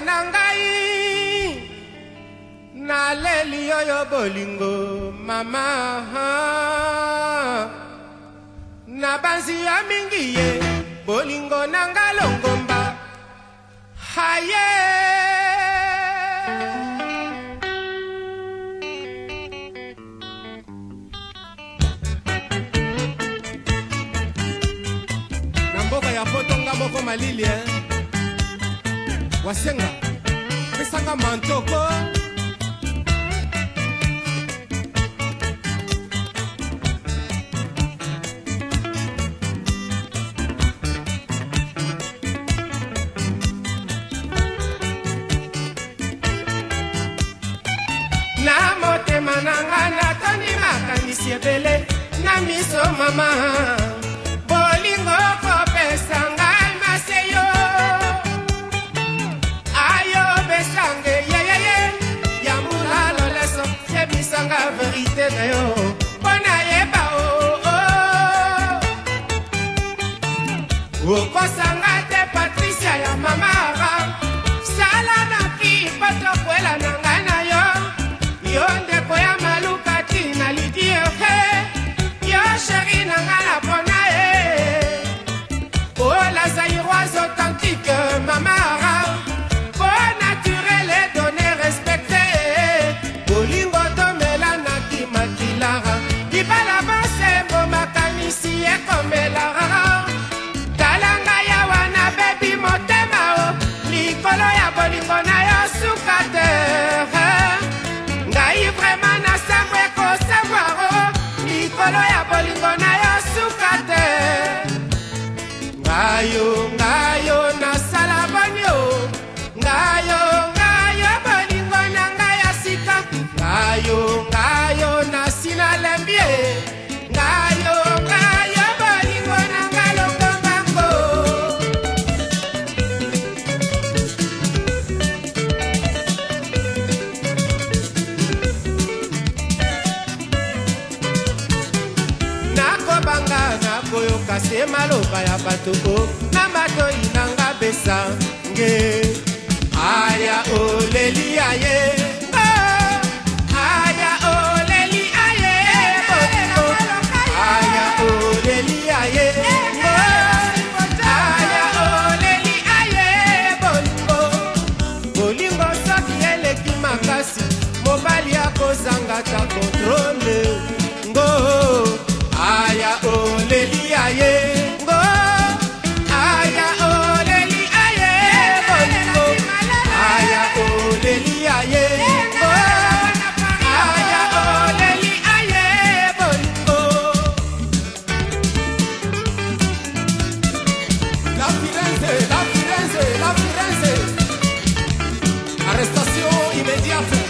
motema na ngai naleli oyo bolingo mama nabanzi ya mingi ye bolingo na nga longomba haye malili eh? wasenga pesanga mantoko na motema na ngai natoni makanisi ebele na miso mama kasi emaloba ya bato o na matoi nanga pesa nge prestación inmediata